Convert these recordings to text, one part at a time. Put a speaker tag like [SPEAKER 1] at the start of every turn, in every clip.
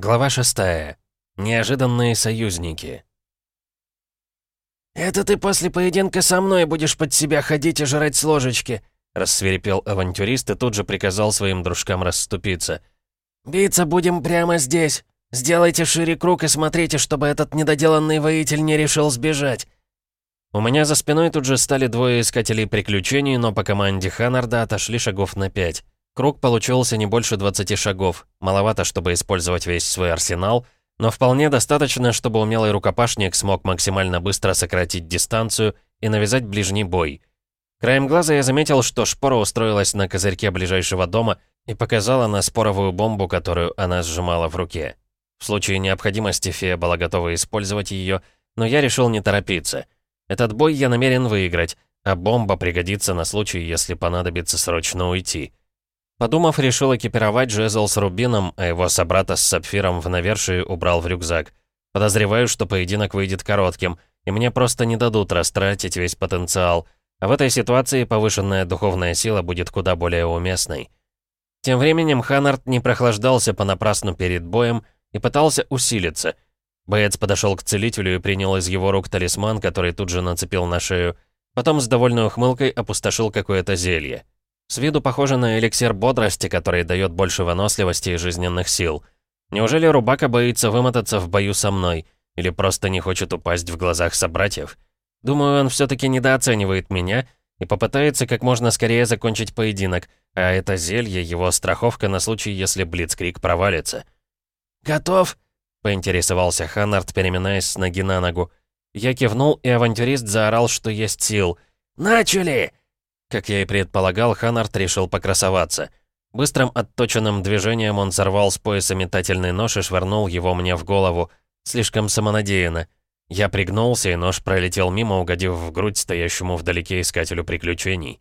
[SPEAKER 1] Глава 6. Неожиданные союзники.
[SPEAKER 2] «Это ты после поединка со мной будешь под себя ходить и жрать с ложечки»,
[SPEAKER 1] рассверепел авантюрист и тут же приказал своим дружкам расступиться.
[SPEAKER 2] «Биться будем прямо здесь. Сделайте шире круг и смотрите, чтобы этот недоделанный воитель не решил сбежать».
[SPEAKER 1] У меня за спиной тут же стали двое искателей приключений, но по команде Ханнарда отошли шагов на пять. Круг получился не больше 20 шагов. Маловато, чтобы использовать весь свой арсенал, но вполне достаточно, чтобы умелый рукопашник смог максимально быстро сократить дистанцию и навязать ближний бой. Краем глаза я заметил, что шпора устроилась на козырьке ближайшего дома и показала на споровую бомбу, которую она сжимала в руке. В случае необходимости фея была готова использовать ее, но я решил не торопиться. Этот бой я намерен выиграть, а бомба пригодится на случай, если понадобится срочно уйти. Подумав, решил экипировать жезл с рубином, а его собрата с сапфиром в навершии убрал в рюкзак. Подозреваю, что поединок выйдет коротким, и мне просто не дадут растратить весь потенциал. А в этой ситуации повышенная духовная сила будет куда более уместной. Тем временем Ханард не прохлаждался понапрасну перед боем и пытался усилиться. Боец подошел к целителю и принял из его рук талисман, который тут же нацепил на шею. Потом с довольной ухмылкой опустошил какое-то зелье. С виду похоже на эликсир бодрости, который дает больше выносливости и жизненных сил. Неужели Рубака боится вымотаться в бою со мной? Или просто не хочет упасть в глазах собратьев? Думаю, он все-таки недооценивает меня и попытается как можно скорее закончить поединок, а это зелье — его страховка на случай, если Блицкрик провалится.
[SPEAKER 2] «Готов?»
[SPEAKER 1] — поинтересовался Ханнард, переминаясь с ноги на ногу. Я кивнул, и авантюрист заорал, что есть сил.
[SPEAKER 2] «Начали!»
[SPEAKER 1] Как я и предполагал, Ханарт решил покрасоваться. Быстрым отточенным движением он сорвал с пояса метательный нож и швырнул его мне в голову. Слишком самонадеянно. Я пригнулся, и нож пролетел мимо, угодив в грудь стоящему вдалеке искателю приключений.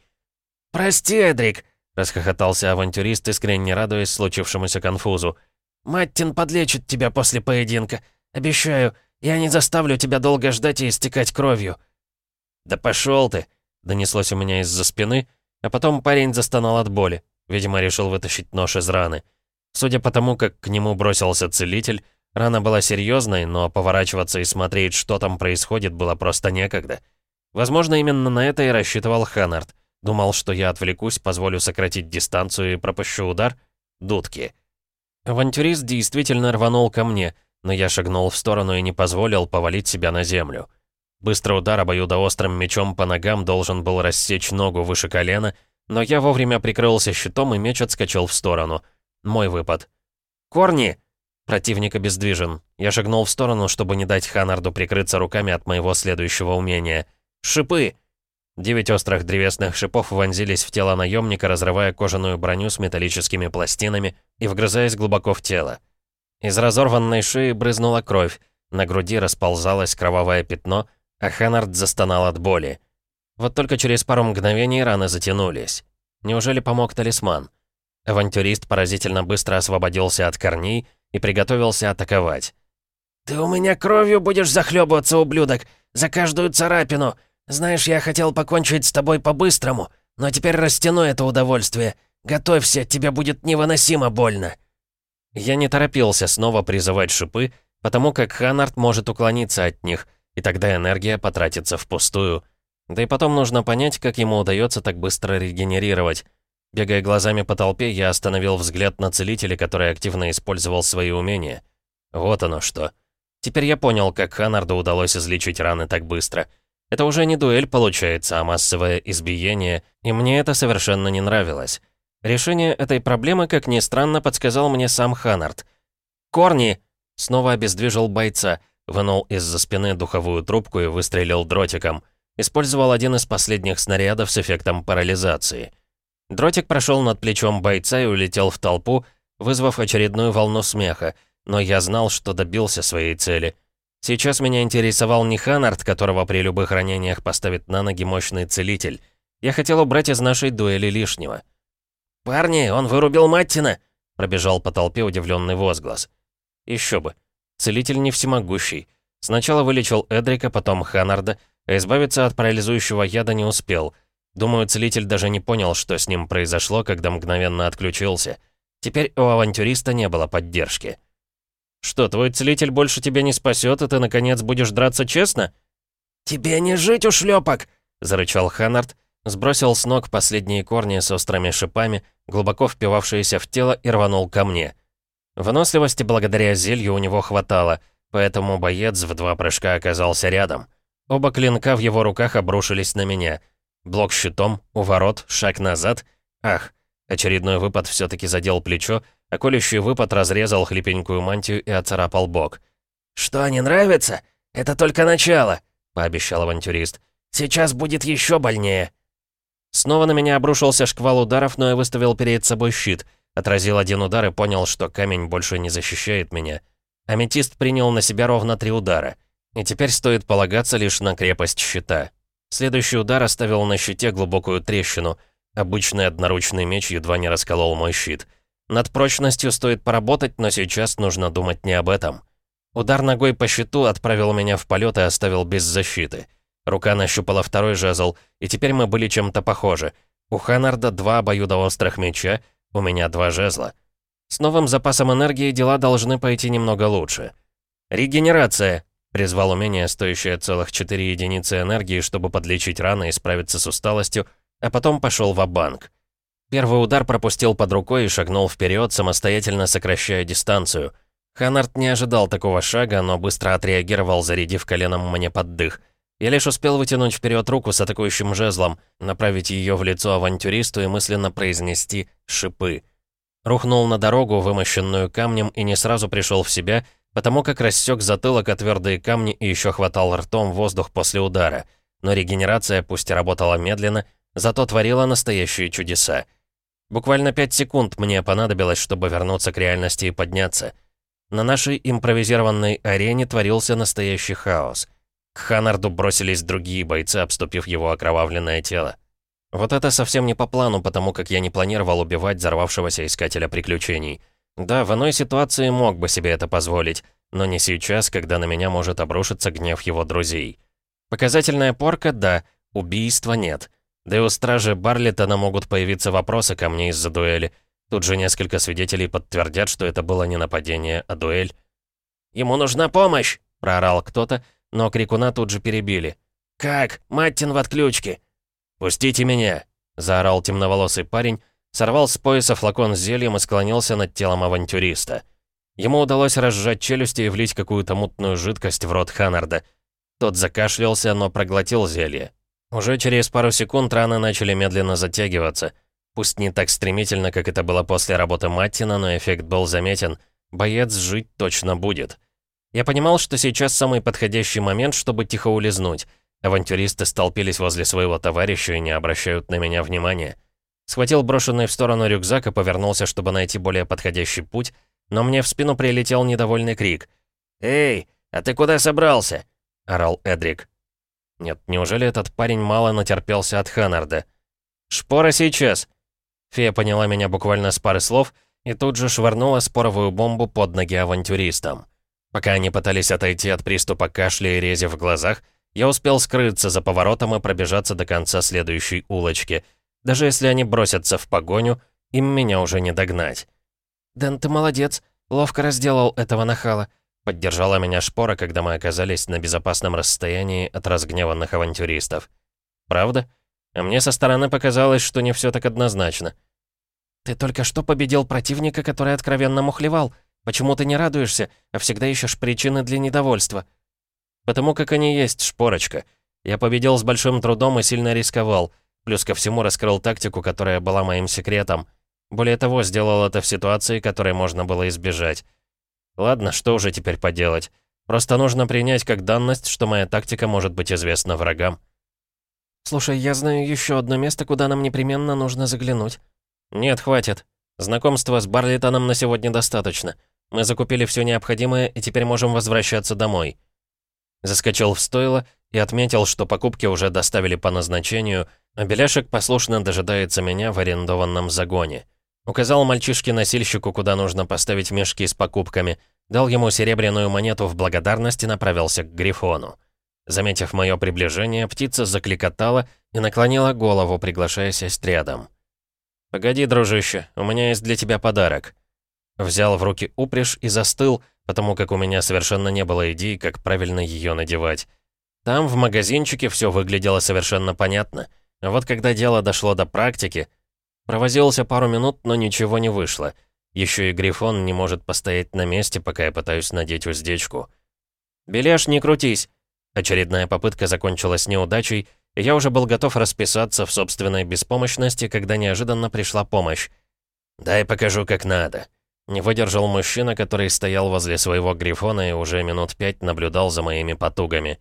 [SPEAKER 2] «Прости, Эдрик!»
[SPEAKER 1] — расхохотался авантюрист, искренне радуясь случившемуся конфузу.
[SPEAKER 2] «Маттин подлечит тебя после поединка. Обещаю, я не заставлю тебя долго ждать и истекать кровью».
[SPEAKER 1] «Да пошел ты!» Донеслось у меня из-за спины, а потом парень застонал от боли. Видимо, решил вытащить нож из раны. Судя по тому, как к нему бросился целитель, рана была серьезной, но поворачиваться и смотреть, что там происходит, было просто некогда. Возможно, именно на это и рассчитывал Ханнард. Думал, что я отвлекусь, позволю сократить дистанцию и пропущу удар. Дудки. Авантюрист действительно рванул ко мне, но я шагнул в сторону и не позволил повалить себя на землю. Быстрый удар обоюдоострым мечом по ногам должен был рассечь ногу выше колена, но я вовремя прикрылся щитом, и меч отскочил в сторону. Мой выпад. «Корни!» Противник обездвижен. Я шагнул в сторону, чтобы не дать Ханарду прикрыться руками от моего следующего умения. «Шипы!» Девять острых древесных шипов вонзились в тело наемника, разрывая кожаную броню с металлическими пластинами и вгрызаясь глубоко в тело. Из разорванной шеи брызнула кровь, на груди расползалось кровавое пятно, а Ханнард застонал от боли. Вот только через пару мгновений раны затянулись. Неужели помог талисман? Авантюрист поразительно быстро освободился от корней и приготовился атаковать.
[SPEAKER 2] «Ты у меня кровью будешь захлебываться, ублюдок! За каждую царапину! Знаешь, я хотел покончить с тобой по-быстрому, но теперь растяну это удовольствие. Готовься, тебе будет невыносимо больно!»
[SPEAKER 1] Я не торопился снова призывать шипы, потому как Ханнард может уклониться от них — и тогда энергия потратится впустую. Да и потом нужно понять, как ему удается так быстро регенерировать. Бегая глазами по толпе, я остановил взгляд на целителя, который активно использовал свои умения. Вот оно что. Теперь я понял, как Ханарду удалось излечить раны так быстро. Это уже не дуэль получается, а массовое избиение, и мне это совершенно не нравилось. Решение этой проблемы, как ни странно, подсказал мне сам Ханард. «Корни!» — снова обездвижил бойца — Вынул из-за спины духовую трубку и выстрелил дротиком. Использовал один из последних снарядов с эффектом парализации. Дротик прошел над плечом бойца и улетел в толпу, вызвав очередную волну смеха, но я знал, что добился своей цели. Сейчас меня интересовал не Ханард, которого при любых ранениях поставит на ноги мощный целитель. Я хотел убрать из нашей дуэли лишнего.
[SPEAKER 2] «Парни, он вырубил Маттина!»
[SPEAKER 1] пробежал по толпе удивленный возглас. Еще бы. Целитель не всемогущий. Сначала вылечил Эдрика, потом Ханарда, а избавиться от парализующего яда не успел. Думаю, целитель даже не понял, что с ним произошло, когда мгновенно отключился. Теперь у авантюриста не было поддержки. Что, твой целитель больше тебя не спасет, и ты, наконец, будешь драться честно?»
[SPEAKER 2] «Тебе не жить, ушлепок!» — зарычал Ханнард, сбросил с ног последние корни с острыми шипами, глубоко впивавшиеся в тело, и рванул ко мне. Выносливости благодаря зелью у него хватало, поэтому боец в два прыжка оказался рядом. Оба клинка в его руках обрушились на меня. Блок щитом, уворот, шаг назад. Ах, очередной выпад все таки задел плечо, а колющий выпад разрезал хлипенькую мантию и оцарапал бок.
[SPEAKER 3] «Что, не нравится? Это только начало!»
[SPEAKER 2] пообещал авантюрист.
[SPEAKER 3] «Сейчас будет еще больнее».
[SPEAKER 2] Снова на меня обрушился шквал ударов, но я выставил перед собой щит. Отразил один удар и понял, что камень больше не защищает меня. Аметист принял на себя ровно три удара. И теперь стоит полагаться лишь на крепость щита. Следующий удар оставил на щите глубокую трещину. Обычный одноручный меч едва не расколол мой щит. Над прочностью стоит поработать, но сейчас нужно думать не об этом. Удар ногой по щиту отправил меня в полет и оставил без защиты. Рука нащупала второй жезл, и теперь мы были чем-то похожи. У Ханарда два обоюдоострых меча, у меня два жезла. С новым запасом энергии дела должны пойти немного лучше. «Регенерация!» — призвал умение, стоящее целых 4 единицы энергии, чтобы подлечить раны и справиться с усталостью, а потом пошел в банк Первый удар пропустил под рукой и шагнул вперед, самостоятельно сокращая дистанцию — Ханард не ожидал такого шага, но быстро отреагировал, зарядив коленом мне под дых. Я лишь успел вытянуть вперед руку с атакующим жезлом, направить ее в лицо авантюристу и мысленно произнести «шипы». Рухнул на дорогу, вымощенную камнем, и не сразу пришел в себя, потому как рассек затылок о твердые камни и еще хватал ртом воздух после удара. Но регенерация, пусть и работала медленно, зато творила настоящие чудеса. Буквально пять секунд мне понадобилось, чтобы вернуться к реальности и подняться — на нашей импровизированной арене творился настоящий хаос. К Ханарду бросились другие бойцы, обступив его окровавленное тело. Вот это совсем не по плану, потому как я не планировал убивать взорвавшегося искателя приключений. Да, в иной ситуации мог бы себе это позволить, но не сейчас, когда на меня может обрушиться гнев его друзей. Показательная порка — да, убийства нет. Да и у стражи Барлеттона могут появиться вопросы ко мне из-за дуэли — Тут же несколько свидетелей подтвердят, что это было не нападение, а дуэль.
[SPEAKER 3] «Ему нужна помощь!»
[SPEAKER 2] — проорал кто-то, но крикуна тут же перебили.
[SPEAKER 3] «Как? Маттин в отключке!»
[SPEAKER 2] «Пустите меня!» — заорал темноволосый парень, сорвал с пояса флакон с зельем и склонился над телом авантюриста. Ему удалось разжать челюсти и влить какую-то мутную жидкость в рот Ханнарда. Тот закашлялся, но проглотил зелье. Уже через пару секунд раны начали медленно затягиваться — Пусть не так стремительно, как это было после работы Маттина, но эффект был заметен. Боец жить точно будет. Я понимал, что сейчас самый подходящий момент, чтобы тихо улизнуть. Авантюристы столпились возле своего товарища и не обращают на меня внимания. Схватил брошенный в сторону рюкзак и повернулся, чтобы найти более подходящий путь, но мне в спину прилетел недовольный крик.
[SPEAKER 3] «Эй, а ты куда собрался?»
[SPEAKER 2] — орал Эдрик. Нет, неужели этот парень мало натерпелся от Ханнарда? «Шпора сейчас!» Фея поняла меня буквально с пары слов и тут же швырнула споровую бомбу под ноги авантюристам. Пока они пытались отойти от приступа кашля и рези в глазах, я успел скрыться за поворотом и пробежаться до конца следующей улочки. Даже если они бросятся в погоню, им меня уже не догнать.
[SPEAKER 4] «Дэн, ты молодец, ловко разделал этого нахала»,
[SPEAKER 2] поддержала меня шпора, когда мы оказались на безопасном расстоянии от разгневанных авантюристов. «Правда?» А мне со стороны показалось, что не все так однозначно.
[SPEAKER 4] «Ты только что победил противника, который откровенно мухлевал. Почему ты не радуешься, а всегда ищешь причины для недовольства?»
[SPEAKER 2] «Потому как они есть, шпорочка. Я победил с большим трудом и сильно рисковал. Плюс ко всему раскрыл тактику, которая была моим секретом. Более того, сделал это в ситуации, которой можно было избежать. Ладно, что уже теперь поделать? Просто нужно принять как данность, что моя тактика может быть известна врагам.
[SPEAKER 4] «Слушай, я знаю еще одно место, куда нам непременно нужно заглянуть».
[SPEAKER 2] «Нет, хватит. Знакомства с Барлитоном на сегодня достаточно. Мы закупили все необходимое и теперь можем возвращаться домой». Заскочил в стойло и отметил, что покупки уже доставили по назначению, а Беляшек послушно дожидается меня в арендованном загоне. Указал мальчишке-носильщику, куда нужно поставить мешки с покупками, дал ему серебряную монету в благодарность и направился к Грифону. Заметив мое приближение, птица закликотала и наклонила голову, приглашая сесть рядом. «Погоди, дружище, у меня есть для тебя подарок». Взял в руки упряжь и застыл,
[SPEAKER 1] потому как у меня совершенно не было идей, как правильно ее надевать. Там, в магазинчике, все выглядело совершенно понятно. А вот когда дело дошло до практики, провозился пару минут, но ничего не вышло. Еще и Грифон не может постоять на месте, пока я пытаюсь надеть уздечку. «Беляш, не крутись!» Очередная попытка закончилась неудачей, и я уже был готов расписаться в собственной беспомощности, когда неожиданно пришла помощь.
[SPEAKER 3] «Дай покажу, как надо».
[SPEAKER 1] Не выдержал мужчина, который стоял возле своего грифона и уже минут пять наблюдал за моими потугами.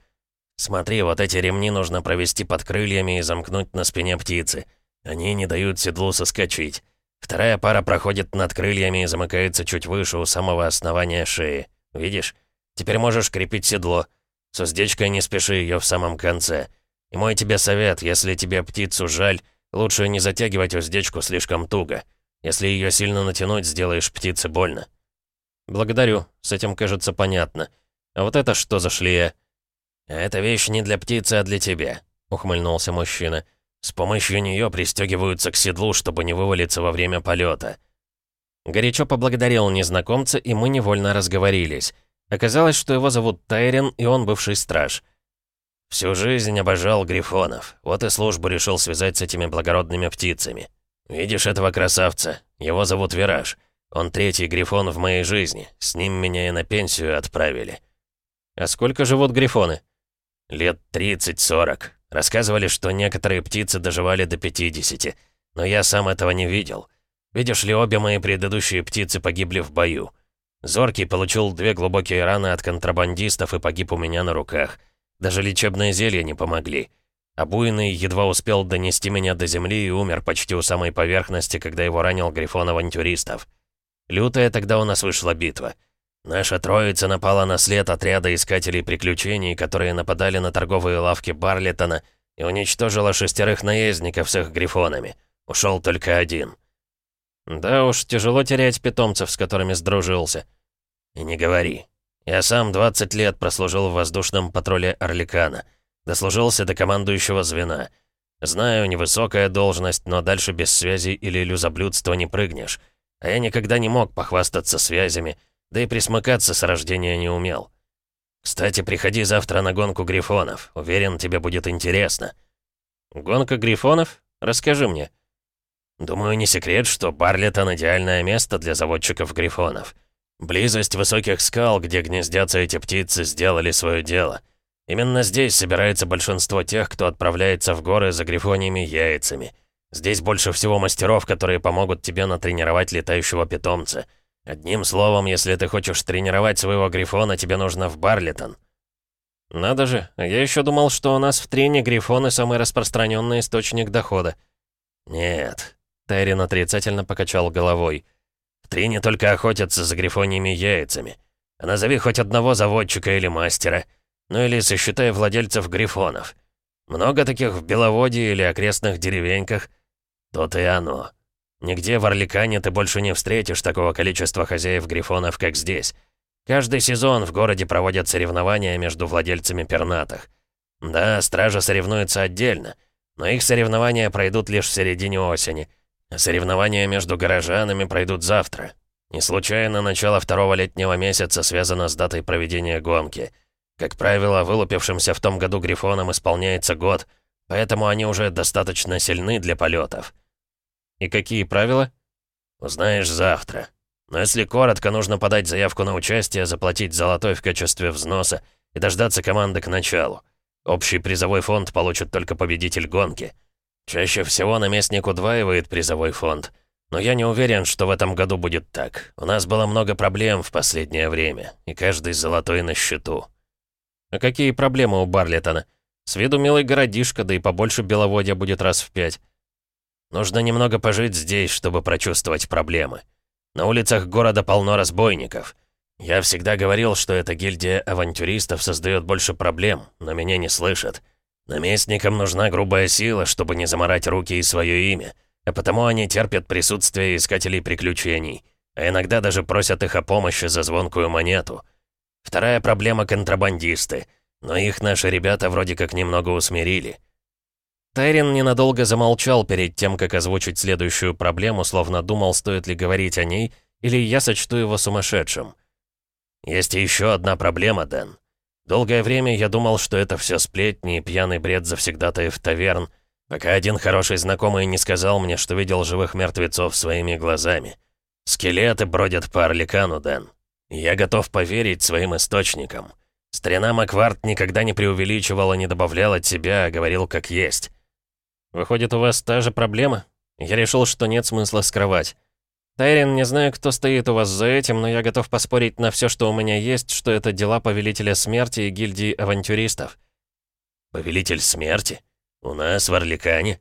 [SPEAKER 3] «Смотри, вот эти ремни нужно провести под крыльями и замкнуть на спине птицы. Они не дают седлу соскочить. Вторая пара проходит над крыльями и замыкается чуть выше, у самого основания шеи. Видишь? Теперь можешь крепить седло. С уздечкой не спеши ее в самом конце. И мой тебе совет, если тебе птицу жаль, лучше не затягивать уздечку слишком туго. Если ее сильно натянуть, сделаешь птице больно».
[SPEAKER 1] «Благодарю. С этим, кажется, понятно. А вот это что за шлея?»
[SPEAKER 3] «Эта вещь не для птицы, а для тебя», — ухмыльнулся мужчина. «С помощью нее пристегиваются к седлу, чтобы не вывалиться во время полета».
[SPEAKER 1] Горячо поблагодарил незнакомца, и мы невольно разговорились. Оказалось, что его зовут Тайрен, и он бывший страж.
[SPEAKER 3] «Всю жизнь обожал грифонов, вот и службу решил связать с этими благородными птицами. Видишь этого красавца? Его зовут Вираж. Он третий грифон в моей жизни, с ним меня и на пенсию отправили».
[SPEAKER 1] «А сколько живут грифоны?»
[SPEAKER 3] Лет 30-40. Рассказывали, что некоторые птицы доживали до 50. Но я сам этого не видел. Видишь ли, обе мои предыдущие птицы погибли в бою. Зоркий получил две глубокие раны от контрабандистов и погиб у меня на руках. Даже лечебные зелья не помогли. Буйный едва успел донести меня до земли и умер почти у самой поверхности, когда его ранил грифон авантюристов. Лютая тогда у нас вышла битва. Наша троица напала на след отряда искателей приключений, которые нападали на торговые лавки Барлеттона и уничтожила шестерых наездников с их грифонами. Ушел только один.
[SPEAKER 1] Да уж, тяжело терять питомцев, с которыми сдружился.
[SPEAKER 3] И не говори. Я сам 20 лет прослужил в воздушном патруле Орликана. Дослужился до командующего звена. Знаю, невысокая должность, но дальше без связи или люзоблюдства не прыгнешь. А я никогда не мог похвастаться связями, да и присмыкаться с рождения не умел. Кстати, приходи завтра на гонку грифонов. Уверен, тебе будет интересно.
[SPEAKER 1] Гонка грифонов? Расскажи мне.
[SPEAKER 3] Думаю, не секрет, что Барлеттон — идеальное место для заводчиков грифонов. Близость высоких скал, где гнездятся эти птицы, сделали свое дело. Именно здесь собирается большинство тех, кто отправляется в горы за грифоньими яйцами. Здесь больше всего мастеров, которые помогут тебе натренировать летающего питомца — Одним словом, если ты хочешь тренировать своего Грифона, тебе нужно в Барлитон.
[SPEAKER 1] Надо же, я еще думал, что у нас в трене Грифоны самый распространенный источник дохода.
[SPEAKER 3] Нет.
[SPEAKER 1] Тайрин отрицательно покачал головой.
[SPEAKER 3] В трене только охотятся за грифоньими яйцами. А назови хоть одного заводчика или мастера. Ну или сосчитай владельцев грифонов. Много таких в Беловодье или окрестных деревеньках. То-то и оно. Нигде в Орликане ты больше не встретишь такого количества хозяев-грифонов, как здесь. Каждый сезон в городе проводят соревнования между владельцами пернатых. Да, стража соревнуется отдельно, но их соревнования пройдут лишь в середине осени. Соревнования между горожанами пройдут завтра. Не случайно начало второго летнего месяца связано с датой проведения гонки. Как правило, вылупившимся в том году грифонам исполняется год, поэтому они уже достаточно сильны для полетов.
[SPEAKER 1] «И какие правила?»
[SPEAKER 3] «Узнаешь завтра. Но если коротко, нужно подать заявку на участие, заплатить золотой в качестве взноса и дождаться команды к началу. Общий призовой фонд получит только победитель гонки. Чаще всего наместник удваивает призовой фонд. Но я не уверен, что в этом году будет так. У нас было много проблем в последнее время, и каждый золотой на счету».
[SPEAKER 1] «А какие проблемы у Барлеттона? С виду милый городишко, да и побольше беловодья будет раз в пять».
[SPEAKER 3] Нужно немного пожить здесь, чтобы прочувствовать проблемы. На улицах города полно разбойников. Я всегда говорил, что эта гильдия авантюристов создает больше проблем, но меня не слышат. Наместникам нужна грубая сила, чтобы не заморать руки и свое имя, а потому они терпят присутствие искателей приключений, а иногда даже просят их о помощи за звонкую монету. Вторая проблема — контрабандисты, но их наши ребята вроде как немного усмирили.
[SPEAKER 1] Тайрин ненадолго замолчал перед тем, как озвучить следующую проблему, словно думал, стоит ли говорить о ней, или я сочту его сумасшедшим.
[SPEAKER 3] Есть еще одна проблема, Дэн. Долгое время я думал, что это все сплетни и пьяный бред завсегдатаев таверн, пока один хороший знакомый не сказал мне, что видел живых мертвецов своими глазами. Скелеты бродят по Орликану, Дэн. Я готов поверить своим источникам. Старина Макварт никогда не преувеличивал и не добавлял от себя, а говорил как есть.
[SPEAKER 1] Выходит, у вас та же проблема? Я решил, что нет смысла скрывать. Тайрин, не знаю, кто стоит у вас за этим, но я готов поспорить на все, что у меня есть, что это дела Повелителя Смерти и гильдии авантюристов.
[SPEAKER 3] Повелитель Смерти? У нас в Орликане?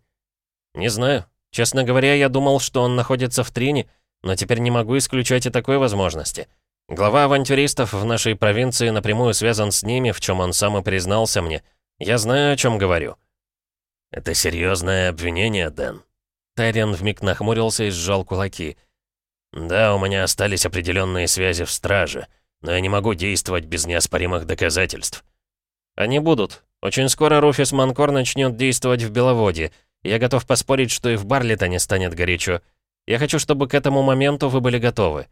[SPEAKER 1] Не знаю. Честно говоря, я думал, что он находится в Трине, но теперь не могу исключать и такой возможности. Глава авантюристов в нашей провинции напрямую связан с ними, в чем он сам и признался мне. Я знаю, о чем говорю.
[SPEAKER 3] Это серьезное обвинение, Дэн.
[SPEAKER 1] Тайриан вмиг нахмурился и сжал кулаки.
[SPEAKER 3] Да, у меня остались определенные связи в страже, но я не могу действовать без неоспоримых доказательств.
[SPEAKER 1] Они будут. Очень скоро Руфис Манкор начнет действовать в Беловодье. Я готов поспорить, что и в Барлитоне станет горячо. Я хочу, чтобы к этому моменту вы были готовы.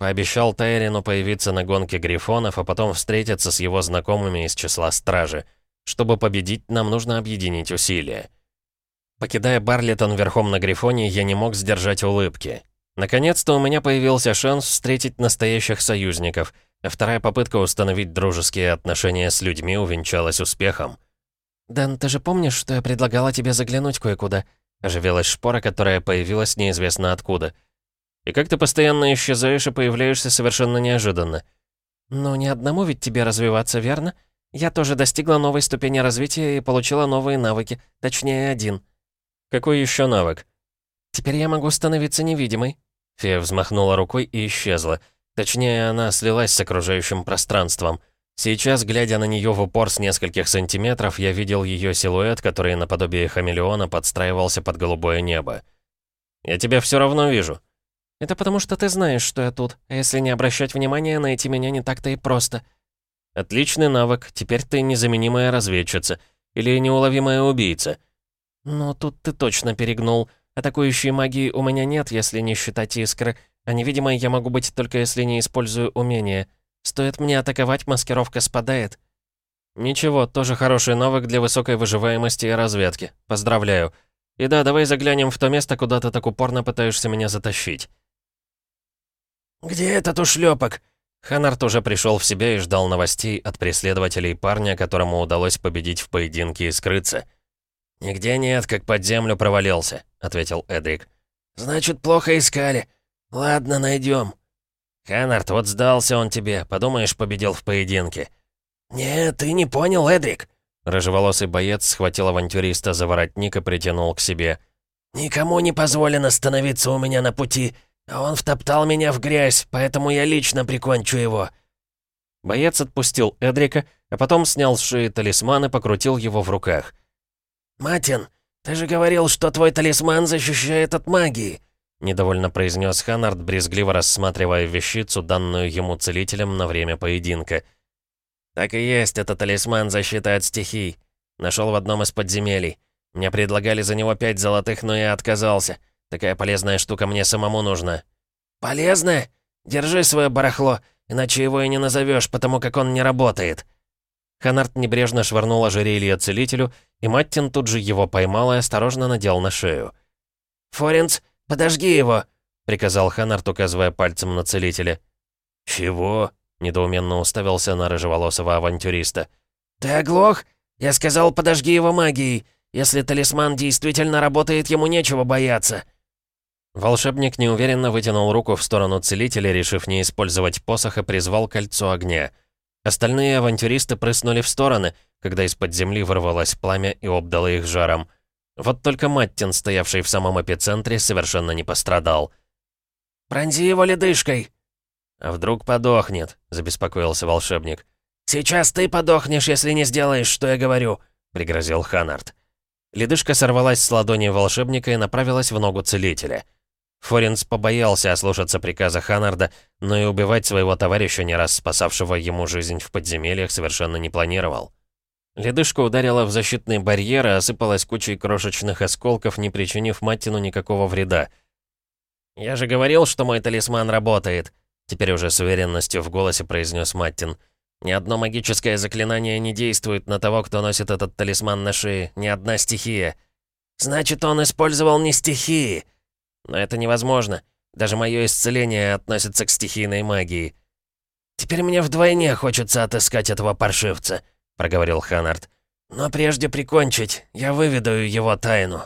[SPEAKER 1] Пообещал Тайрину появиться на гонке Грифонов, а потом встретиться с его знакомыми из числа стражи. Чтобы победить, нам нужно объединить усилия. Покидая Барлитон верхом на Грифоне, я не мог сдержать улыбки. Наконец-то у меня появился шанс встретить настоящих союзников, а вторая попытка установить дружеские отношения с людьми увенчалась успехом. «Дэн, ты же помнишь, что я предлагала тебе заглянуть кое-куда?» Оживилась шпора, которая появилась неизвестно откуда — и как ты постоянно исчезаешь и появляешься совершенно неожиданно? Ну, не одному ведь тебе развиваться, верно? Я тоже достигла новой ступени развития и получила новые навыки, точнее, один. Какой еще навык? Теперь я могу становиться невидимой. Фея взмахнула рукой и исчезла. Точнее, она слилась с окружающим пространством. Сейчас, глядя на нее в упор с нескольких сантиметров, я видел ее силуэт, который наподобие хамелеона подстраивался под голубое небо. «Я тебя все равно вижу», «Это потому что ты знаешь, что я тут, а если не обращать внимания, найти меня не так-то и просто». «Отличный навык, теперь ты незаменимая разведчица. Или неуловимая убийца». «Ну, тут ты точно перегнул. Атакующей магии у меня нет, если не считать искры, а невидимой я могу быть только если не использую умения. Стоит мне атаковать, маскировка спадает». «Ничего, тоже хороший навык для высокой выживаемости и разведки. Поздравляю. И да, давай заглянем в то место, куда ты так упорно пытаешься меня затащить».
[SPEAKER 2] «Где этот ушлепок?»
[SPEAKER 1] Ханарт уже пришел в себя и ждал новостей от преследователей парня, которому удалось победить в поединке и скрыться.
[SPEAKER 3] «Нигде нет, как под землю провалился», — ответил Эдрик.
[SPEAKER 2] «Значит, плохо искали. Ладно, найдем.
[SPEAKER 3] «Ханарт, вот сдался он тебе, подумаешь, победил в поединке».
[SPEAKER 2] «Нет, ты не понял, Эдрик».
[SPEAKER 1] Рыжеволосый боец схватил авантюриста за воротник и притянул к себе.
[SPEAKER 2] «Никому не позволено становиться у меня на пути. А он втоптал меня в грязь, поэтому я лично прикончу его».
[SPEAKER 1] Боец отпустил Эдрика, а потом снял с шеи талисман и покрутил его в руках.
[SPEAKER 2] «Матин, ты же говорил, что твой талисман защищает от магии»,
[SPEAKER 1] недовольно произнес Ханнард, брезгливо рассматривая вещицу, данную ему целителем на время поединка.
[SPEAKER 3] «Так и есть, это талисман защиты от стихий. Нашел в одном из подземелий. Мне предлагали за него пять золотых, но я отказался. Такая полезная штука мне самому нужна».
[SPEAKER 2] «Полезная? Держи свое барахло, иначе его и не назовешь, потому как он не работает».
[SPEAKER 1] Ханарт небрежно швырнул ожерелье целителю, и Маттин тут же его поймал и осторожно надел на шею.
[SPEAKER 2] «Форенц, подожги его!» — приказал
[SPEAKER 1] Ханарт, указывая пальцем на целителя.
[SPEAKER 3] «Чего?» — недоуменно уставился на рыжеволосого авантюриста.
[SPEAKER 2] «Ты оглох? Я сказал, подожги его магией. Если талисман действительно работает, ему нечего бояться».
[SPEAKER 1] Волшебник неуверенно вытянул руку в сторону целителя, решив не использовать посох, и призвал кольцо огня. Остальные авантюристы прыснули в стороны, когда из-под земли ворвалось пламя и обдало их жаром. Вот только Маттин, стоявший в самом эпицентре, совершенно не пострадал.
[SPEAKER 2] «Пронзи его ледышкой!»
[SPEAKER 1] «А вдруг подохнет?» — забеспокоился волшебник.
[SPEAKER 2] «Сейчас ты подохнешь, если не сделаешь, что я говорю», —
[SPEAKER 1] пригрозил Ханарт. Ледышка сорвалась с ладони волшебника и направилась в ногу целителя. Форенс побоялся ослушаться приказа Ханнарда, но и убивать своего товарища, не раз спасавшего ему жизнь в подземельях, совершенно не планировал. Ледышка ударила в защитный барьер и осыпалась кучей крошечных осколков, не причинив Маттину никакого вреда.
[SPEAKER 3] «Я же говорил, что мой талисман работает!»
[SPEAKER 1] Теперь уже с уверенностью в голосе произнес Маттин. «Ни одно магическое заклинание не действует на того, кто носит этот талисман на шее. Ни одна стихия».
[SPEAKER 2] «Значит, он использовал не стихии».
[SPEAKER 1] «Но это невозможно. Даже мое исцеление относится к стихийной магии».
[SPEAKER 2] «Теперь мне вдвойне хочется отыскать этого паршивца», — проговорил Ханард. «Но прежде прикончить, я выведу его тайну».